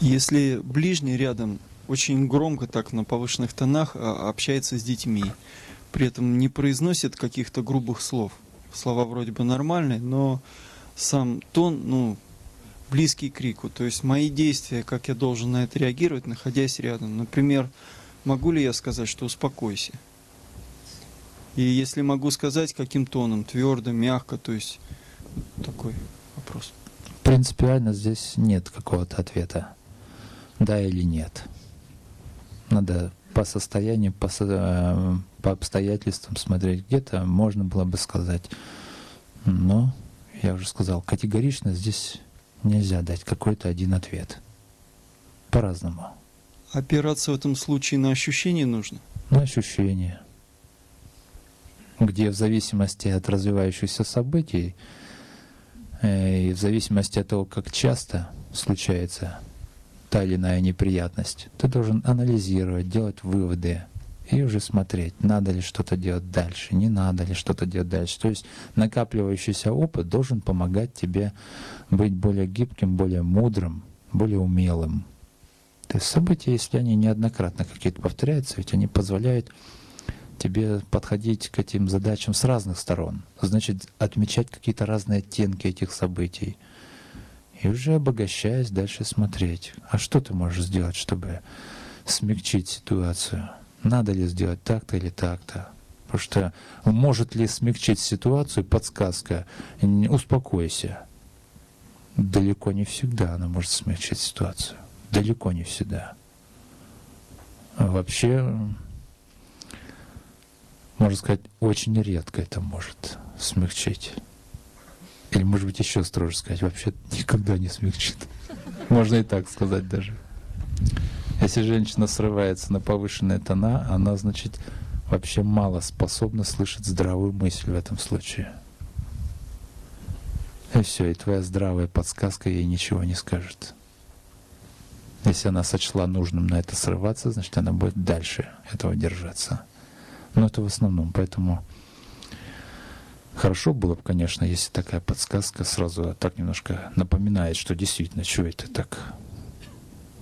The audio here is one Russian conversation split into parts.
Если ближний рядом очень громко так на повышенных тонах а, общается с детьми, при этом не произносит каких-то грубых слов. Слова вроде бы нормальные, но сам тон, ну, близкий к крику. То есть мои действия, как я должен на это реагировать, находясь рядом. Например, могу ли я сказать, что успокойся? И если могу сказать, каким тоном, твердо, мягко, то есть такой вопрос. Принципиально здесь нет какого-то ответа. Да или нет. Надо по состоянию, по, э, по обстоятельствам смотреть. Где-то можно было бы сказать, но я уже сказал, категорично здесь нельзя дать какой-то один ответ. По-разному. Опираться в этом случае на ощущения нужно? На ощущения. Где в зависимости от развивающихся событий э, и в зависимости от того, как часто случается та или иная неприятность, ты должен анализировать, делать выводы и уже смотреть, надо ли что-то делать дальше, не надо ли что-то делать дальше. То есть накапливающийся опыт должен помогать тебе быть более гибким, более мудрым, более умелым. То есть события, если они неоднократно какие-то повторяются, ведь они позволяют тебе подходить к этим задачам с разных сторон. Значит, отмечать какие-то разные оттенки этих событий. И уже обогащаясь, дальше смотреть. А что ты можешь сделать, чтобы смягчить ситуацию? Надо ли сделать так-то или так-то? Потому что может ли смягчить ситуацию подсказка «успокойся»? Далеко не всегда она может смягчить ситуацию. Далеко не всегда. Вообще, можно сказать, очень редко это может смягчить. Может быть, еще строже сказать, вообще никогда не смягчит. Можно и так сказать даже. Если женщина срывается на повышенные тона, она, значит, вообще мало способна слышать здравую мысль в этом случае. И все, и твоя здравая подсказка ей ничего не скажет. Если она сочла нужным на это срываться, значит, она будет дальше этого держаться. Но это в основном, поэтому хорошо было бы, конечно, если такая подсказка сразу так немножко напоминает, что действительно, что это так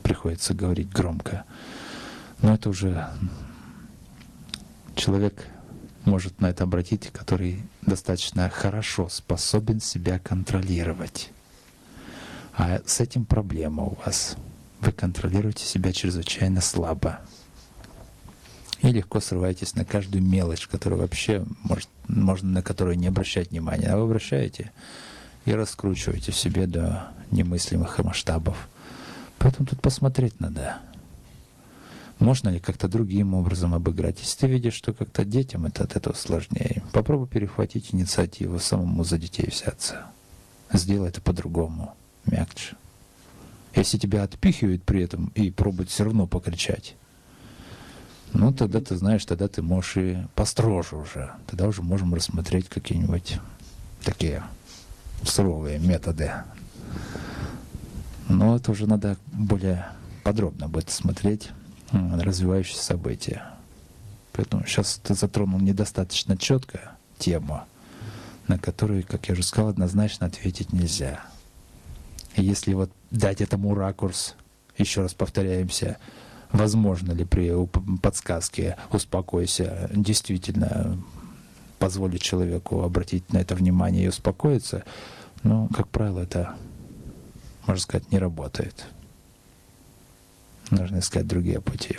приходится говорить громко. Но это уже человек может на это обратить, который достаточно хорошо способен себя контролировать. А с этим проблема у вас. Вы контролируете себя чрезвычайно слабо. И легко срываетесь на каждую мелочь, которую вообще может, можно на которую не обращать внимания. А вы обращаете и раскручиваете в себе до немыслимых масштабов. Поэтому тут посмотреть надо. Можно ли как-то другим образом обыграть? Если ты видишь, что как-то детям это от этого сложнее, попробуй перехватить инициативу, самому за детей взяться. Сделай это по-другому, мягче. Если тебя отпихивают при этом и пробуют все равно покричать, ну, тогда ты знаешь, тогда ты можешь и построже уже. Тогда уже можем рассмотреть какие-нибудь такие суровые методы. Но это уже надо более подробно будет смотреть развивающиеся события. Поэтому сейчас ты затронул недостаточно четко тему, на которую, как я уже сказал, однозначно ответить нельзя. И если вот дать этому ракурс, еще раз повторяемся, возможно ли при подсказке «успокойся» действительно позволить человеку обратить на это внимание и успокоиться, но, как правило, это, можно сказать, не работает. Нужно искать другие пути.